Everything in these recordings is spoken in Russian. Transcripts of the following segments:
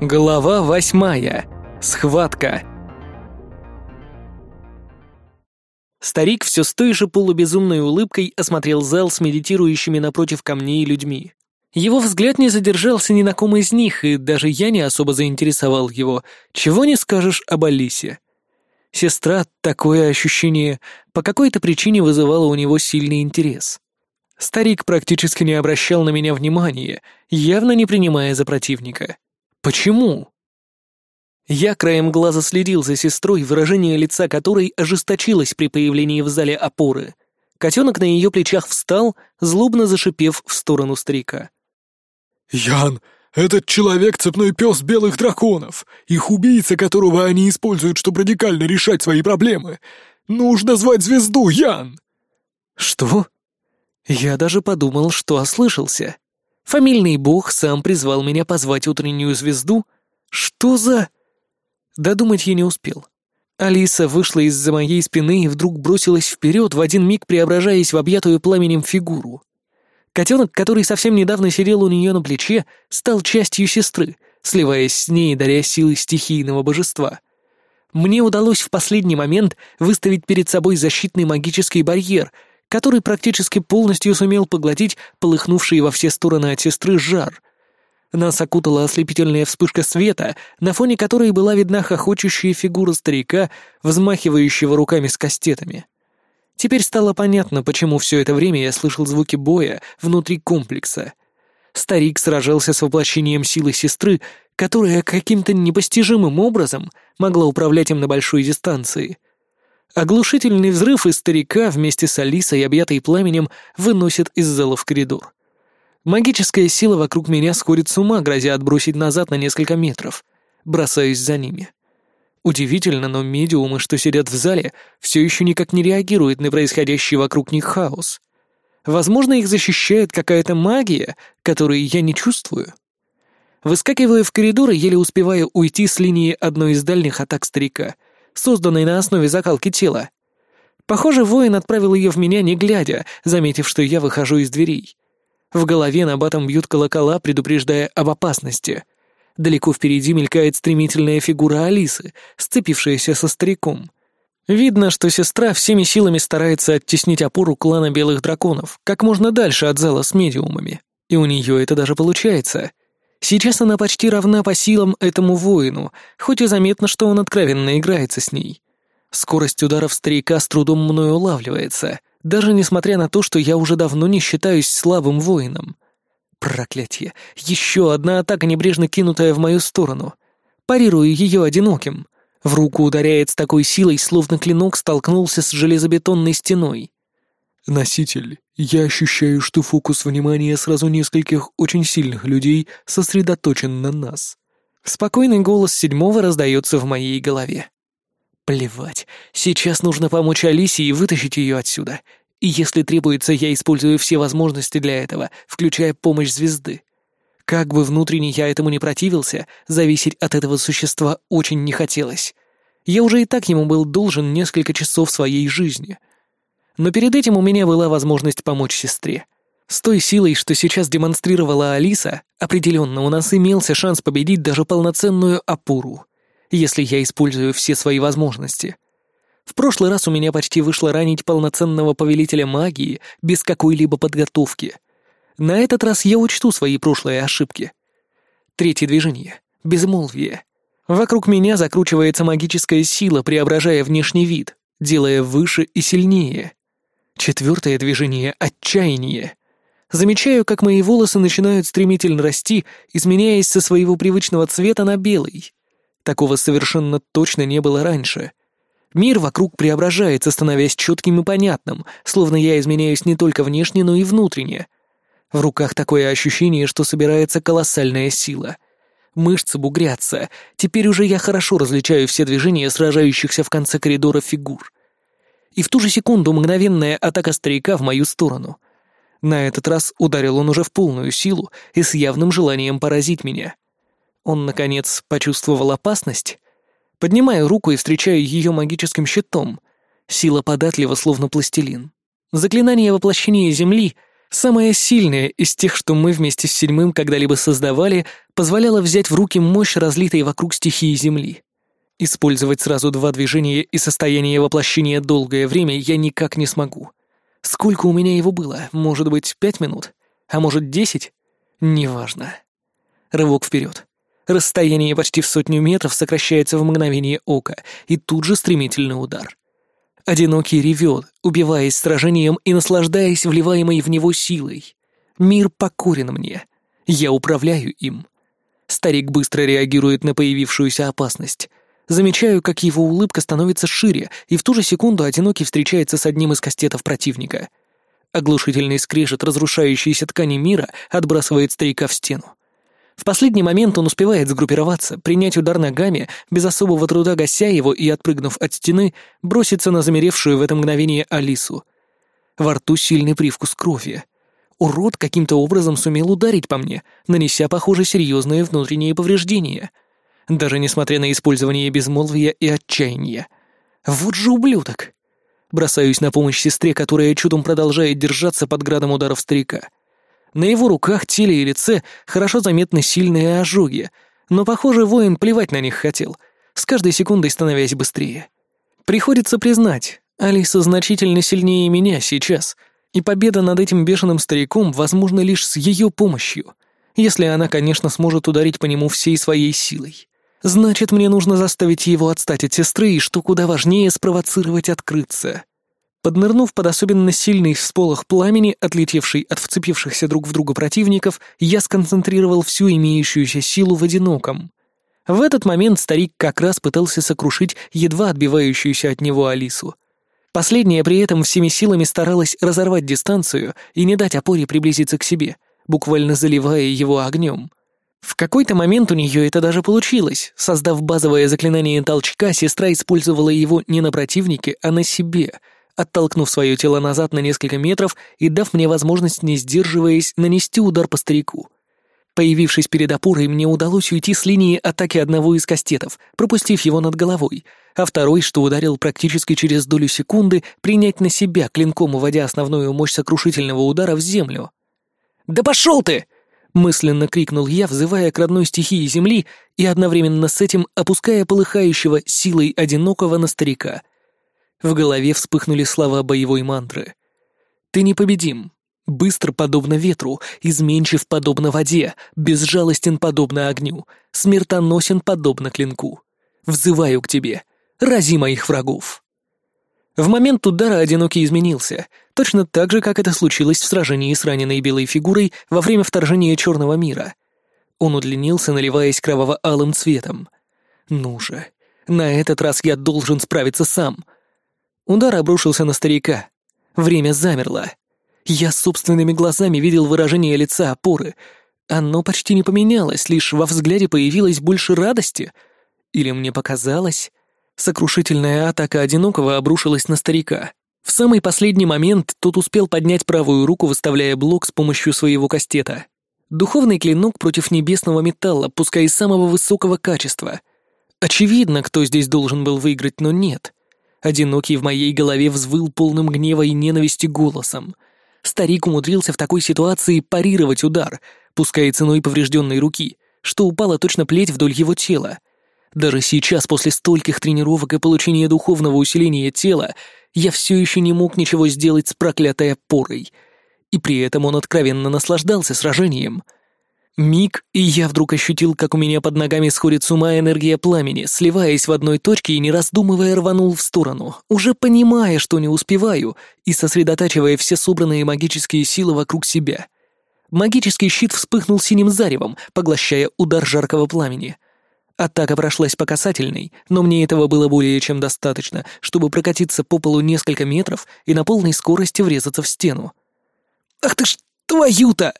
Глава восьмая. Схватка. Старик все с той же полубезумной улыбкой осмотрел зал с медитирующими напротив камней людьми. Его взгляд не задержался ни на ком из них, и даже я не особо заинтересовал его. Чего не скажешь об Алисе. Сестра, такое ощущение, по какой-то причине вызывала у него сильный интерес. Старик практически не обращал на меня внимания, явно не принимая за противника. Почему? Я краем глаза следил за сестрой, выражение лица которой ожесточилось при появлении в зале опоры. Котенок на ее плечах встал, злобно зашипев в сторону старика. «Ян, этот человек — цепной пес белых драконов, их убийца, которого они используют, чтобы радикально решать свои проблемы. Нужно звать звезду, Ян!» «Что?» Я даже подумал, что ослышался. Фамильный бог сам призвал меня позвать утреннюю звезду. Что за... Додумать я не успел. Алиса вышла из-за моей спины и вдруг бросилась вперед, в один миг преображаясь в объятую пламенем фигуру. Котенок, который совсем недавно сидел у нее на плече, стал частью сестры, сливаясь с ней, даря силы стихийного божества. Мне удалось в последний момент выставить перед собой защитный магический барьер — который практически полностью сумел поглотить полыхнувший во все стороны от сестры жар. Нас окутала ослепительная вспышка света, на фоне которой была видна хохочущая фигура старика, взмахивающего руками с кастетами. Теперь стало понятно, почему все это время я слышал звуки боя внутри комплекса. Старик сражался с воплощением силы сестры, которая каким-то непостижимым образом могла управлять им на большой дистанции — Оглушительный взрыв из старика вместе с Алисой, объятой пламенем, выносит из зала в коридор. Магическая сила вокруг меня сходит с ума, грозя отбросить назад на несколько метров. Бросаюсь за ними. Удивительно, но медиумы, что сидят в зале, все еще никак не реагируют на происходящий вокруг них хаос. Возможно, их защищает какая-то магия, которую я не чувствую. Выскакивая в коридор и еле успеваю уйти с линии одной из дальних атак старика — созданной на основе закалки тела. Похоже, воин отправил ее в меня не глядя, заметив, что я выхожу из дверей. В голове на батом бьют колокола, предупреждая об опасности. Далеко впереди мелькает стремительная фигура Алисы, сцепившаяся со стариком. Видно, что сестра всеми силами старается оттеснить опору клана Белых Драконов как можно дальше от зала с медиумами. И у нее это даже получается. Сейчас она почти равна по силам этому воину, хоть и заметно, что он откровенно играется с ней. Скорость ударов старика с трудом мною улавливается, даже несмотря на то, что я уже давно не считаюсь слабым воином. Проклятье! Еще одна атака, небрежно кинутая в мою сторону. Парирую ее одиноким. В руку ударяет с такой силой, словно клинок столкнулся с железобетонной стеной. «Носитель, я ощущаю, что фокус внимания сразу нескольких очень сильных людей сосредоточен на нас». Спокойный голос седьмого раздается в моей голове. Плевать, сейчас нужно помочь Алисе и вытащить ее отсюда. И если требуется, я использую все возможности для этого, включая помощь звезды. Как бы внутренне я этому не противился, зависеть от этого существа очень не хотелось. Я уже и так ему был должен несколько часов своей жизни — но перед этим у меня была возможность помочь сестре. С той силой, что сейчас демонстрировала Алиса, определенно у нас имелся шанс победить даже полноценную опору, если я использую все свои возможности. В прошлый раз у меня почти вышло ранить полноценного повелителя магии без какой-либо подготовки. На этот раз я учту свои прошлые ошибки. Третье движение. Безмолвие. Вокруг меня закручивается магическая сила, преображая внешний вид, делая выше и сильнее. Четвертое движение — отчаяние. Замечаю, как мои волосы начинают стремительно расти, изменяясь со своего привычного цвета на белый. Такого совершенно точно не было раньше. Мир вокруг преображается, становясь четким и понятным, словно я изменяюсь не только внешне, но и внутренне. В руках такое ощущение, что собирается колоссальная сила. Мышцы бугрятся. Теперь уже я хорошо различаю все движения сражающихся в конце коридора фигур и в ту же секунду мгновенная атака старика в мою сторону. На этот раз ударил он уже в полную силу и с явным желанием поразить меня. Он, наконец, почувствовал опасность. Поднимаю руку и встречаю ее магическим щитом. Сила податлива, словно пластилин. Заклинание воплощения Земли Самая сильная из тех, что мы вместе с седьмым когда-либо создавали, позволяла взять в руки мощь, разлитой вокруг стихии Земли. Использовать сразу два движения и состояние воплощения долгое время я никак не смогу. Сколько у меня его было? Может быть, пять минут? А может, десять? Неважно. Рывок вперед. Расстояние почти в сотню метров сокращается в мгновение ока, и тут же стремительный удар. Одинокий ревет, убиваясь сражением и наслаждаясь вливаемой в него силой. Мир покорен мне. Я управляю им. Старик быстро реагирует на появившуюся опасность. Замечаю, как его улыбка становится шире, и в ту же секунду одинокий встречается с одним из кастетов противника. Оглушительный скрежет разрушающейся ткани мира отбрасывает старика в стену. В последний момент он успевает сгруппироваться, принять удар ногами, без особого труда гася его и, отпрыгнув от стены, броситься на замеревшую в это мгновение Алису. Во рту сильный привкус крови. Урод каким-то образом сумел ударить по мне, нанеся, похоже, серьезные внутренние повреждения. Даже несмотря на использование безмолвия и отчаяния. Вот же ублюдок! Бросаюсь на помощь сестре, которая чудом продолжает держаться под градом ударов старика. На его руках, теле и лице хорошо заметны сильные ожоги, но, похоже, воин плевать на них хотел, с каждой секундой становясь быстрее. Приходится признать, Алиса значительно сильнее меня сейчас, и победа над этим бешеным стариком возможна лишь с ее помощью, если она, конечно, сможет ударить по нему всей своей силой. Значит, мне нужно заставить его отстать от сестры и, что куда важнее, спровоцировать открыться. Поднырнув под особенно сильный всполох пламени, отлетевший от вцепившихся друг в друга противников, я сконцентрировал всю имеющуюся силу в одиноком. В этот момент старик как раз пытался сокрушить едва отбивающуюся от него Алису. Последняя при этом всеми силами старалась разорвать дистанцию и не дать опоре приблизиться к себе, буквально заливая его огнем. В какой-то момент у нее это даже получилось. Создав базовое заклинание толчка, сестра использовала его не на противнике, а на себе — оттолкнув свое тело назад на несколько метров и дав мне возможность, не сдерживаясь, нанести удар по старику. Появившись перед опорой, мне удалось уйти с линии атаки одного из кастетов, пропустив его над головой, а второй, что ударил практически через долю секунды, принять на себя, клинком уводя основную мощь сокрушительного удара в землю. «Да пошел ты!» — мысленно крикнул я, взывая к родной стихии земли и одновременно с этим опуская полыхающего силой одинокого на старика — в голове вспыхнули слова боевой мантры. «Ты непобедим. Быстр, подобно ветру, изменчив, подобно воде, безжалостен, подобно огню, смертоносен, подобно клинку. Взываю к тебе. Рази моих врагов». В момент удара одинокий изменился, точно так же, как это случилось в сражении с раненой белой фигурой во время вторжения Черного мира. Он удлинился, наливаясь кроваво-алым цветом. «Ну же, на этот раз я должен справиться сам», Удар обрушился на старика. Время замерло. Я собственными глазами видел выражение лица опоры. Оно почти не поменялось, лишь во взгляде появилось больше радости. Или мне показалось? Сокрушительная атака одинокого обрушилась на старика. В самый последний момент тот успел поднять правую руку, выставляя блок с помощью своего кастета. Духовный клинок против небесного металла, пускай и самого высокого качества. Очевидно, кто здесь должен был выиграть, но нет. Одинокий в моей голове взвыл полным гнева и ненависти голосом. Старик умудрился в такой ситуации парировать удар, пускай ценой поврежденной руки, что упала точно плеть вдоль его тела. Даже сейчас, после стольких тренировок и получения духовного усиления тела, я все еще не мог ничего сделать с проклятой опорой. И при этом он откровенно наслаждался сражением — Миг, и я вдруг ощутил, как у меня под ногами сходит с ума энергия пламени, сливаясь в одной точке и не раздумывая рванул в сторону, уже понимая, что не успеваю, и сосредотачивая все собранные магические силы вокруг себя. Магический щит вспыхнул синим заревом, поглощая удар жаркого пламени. Атака прошлась по касательной, но мне этого было более чем достаточно, чтобы прокатиться по полу несколько метров и на полной скорости врезаться в стену. «Ах ты ж твою-то!»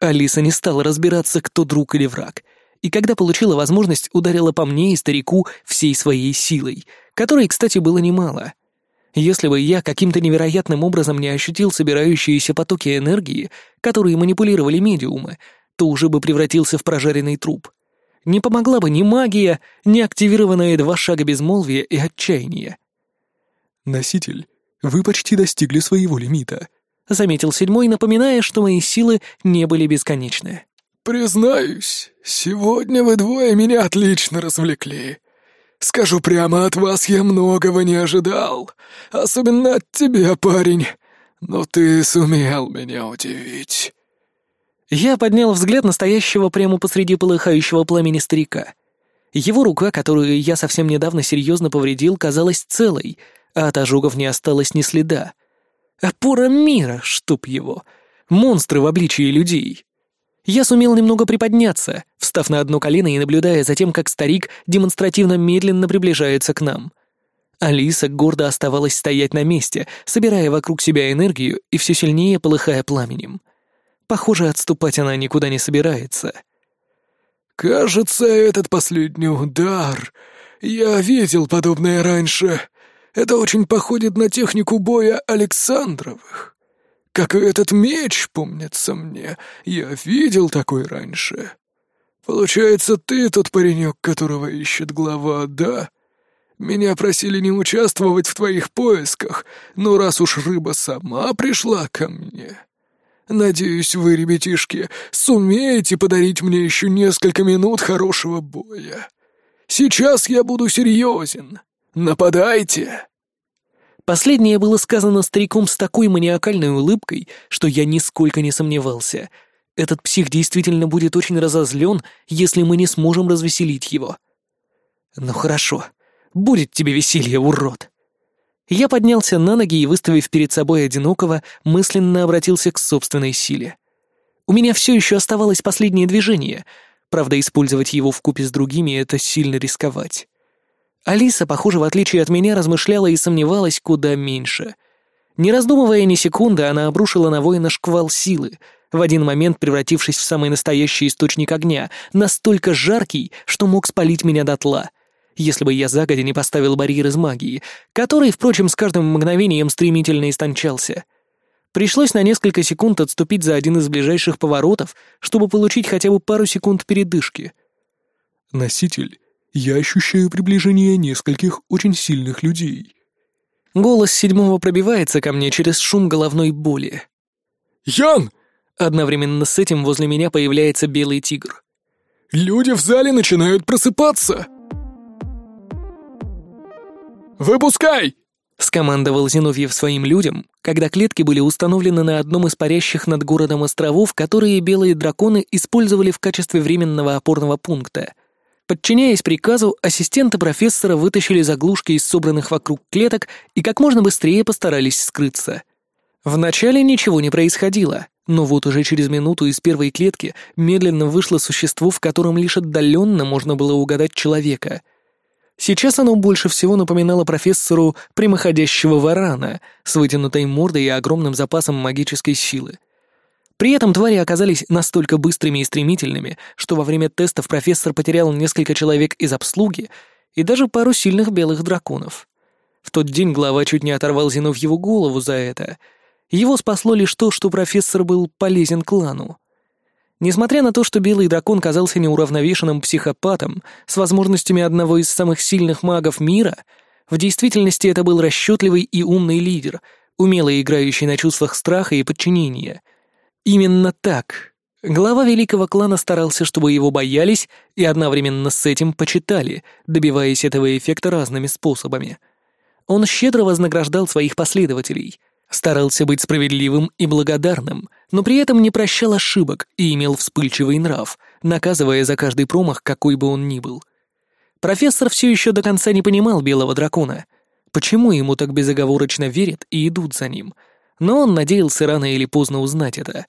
Алиса не стала разбираться, кто друг или враг, и когда получила возможность, ударила по мне и старику всей своей силой, которой, кстати, было немало. Если бы я каким-то невероятным образом не ощутил собирающиеся потоки энергии, которые манипулировали медиумы, то уже бы превратился в прожаренный труп. Не помогла бы ни магия, ни активированные два шага безмолвия и отчаяния. «Носитель, вы почти достигли своего лимита», — заметил седьмой, напоминая, что мои силы не были бесконечны. «Признаюсь, сегодня вы двое меня отлично развлекли. Скажу прямо, от вас я многого не ожидал. Особенно от тебя, парень. Но ты сумел меня удивить». Я поднял взгляд настоящего прямо посреди полыхающего пламени старика. Его рука, которую я совсем недавно серьезно повредил, казалась целой, а от ожогов не осталось ни следа. Опора мира, чтоб его. Монстры в обличии людей. Я сумел немного приподняться, встав на одно колено и наблюдая за тем, как старик демонстративно медленно приближается к нам. Алиса гордо оставалась стоять на месте, собирая вокруг себя энергию и все сильнее полыхая пламенем. Похоже, отступать она никуда не собирается. «Кажется, этот последний удар. Я видел подобное раньше. Это очень походит на технику боя Александровых. Как и этот меч, помнится мне. Я видел такой раньше. Получается, ты тот паренек, которого ищет глава, да?» Меня просили не участвовать в твоих поисках, но раз уж рыба сама пришла ко мне, Надеюсь, вы, ребятишки, сумеете подарить мне еще несколько минут хорошего боя. Сейчас я буду серьезен. Нападайте!» Последнее было сказано стариком с такой маниакальной улыбкой, что я нисколько не сомневался. Этот псих действительно будет очень разозлен, если мы не сможем развеселить его. «Ну хорошо, будет тебе веселье, урод!» Я поднялся на ноги и, выставив перед собой одинокого, мысленно обратился к собственной силе. У меня все еще оставалось последнее движение, правда, использовать его в купе с другими — это сильно рисковать. Алиса, похоже, в отличие от меня, размышляла и сомневалась куда меньше. Не раздумывая ни секунды, она обрушила на воина шквал силы, в один момент превратившись в самый настоящий источник огня, настолько жаркий, что мог спалить меня дотла — если бы я загодя не поставил барьер из магии, который, впрочем, с каждым мгновением стремительно истончался. Пришлось на несколько секунд отступить за один из ближайших поворотов, чтобы получить хотя бы пару секунд передышки. «Носитель, я ощущаю приближение нескольких очень сильных людей». Голос седьмого пробивается ко мне через шум головной боли. «Ян!» Одновременно с этим возле меня появляется белый тигр. «Люди в зале начинают просыпаться!» «Выпускай!» — скомандовал Зиновьев своим людям, когда клетки были установлены на одном из парящих над городом островов, которые белые драконы использовали в качестве временного опорного пункта. Подчиняясь приказу, ассистенты профессора вытащили заглушки из собранных вокруг клеток и как можно быстрее постарались скрыться. Вначале ничего не происходило, но вот уже через минуту из первой клетки медленно вышло существо, в котором лишь отдаленно можно было угадать человека — Сейчас оно больше всего напоминало профессору прямоходящего варана с вытянутой мордой и огромным запасом магической силы. При этом твари оказались настолько быстрыми и стремительными, что во время тестов профессор потерял несколько человек из обслуги и даже пару сильных белых драконов. В тот день глава чуть не оторвал Зиновьеву голову за это. Его спасло лишь то, что профессор был полезен клану. Несмотря на то, что Белый Дракон казался неуравновешенным психопатом с возможностями одного из самых сильных магов мира, в действительности это был расчетливый и умный лидер, умело играющий на чувствах страха и подчинения. Именно так. Глава великого клана старался, чтобы его боялись и одновременно с этим почитали, добиваясь этого эффекта разными способами. Он щедро вознаграждал своих последователей — Старался быть справедливым и благодарным, но при этом не прощал ошибок и имел вспыльчивый нрав, наказывая за каждый промах, какой бы он ни был. Профессор все еще до конца не понимал белого дракона. Почему ему так безоговорочно верят и идут за ним? Но он надеялся рано или поздно узнать это.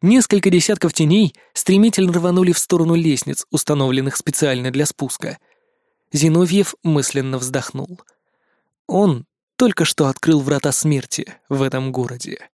Несколько десятков теней стремительно рванули в сторону лестниц, установленных специально для спуска. Зиновьев мысленно вздохнул. Он только что открыл врата смерти в этом городе.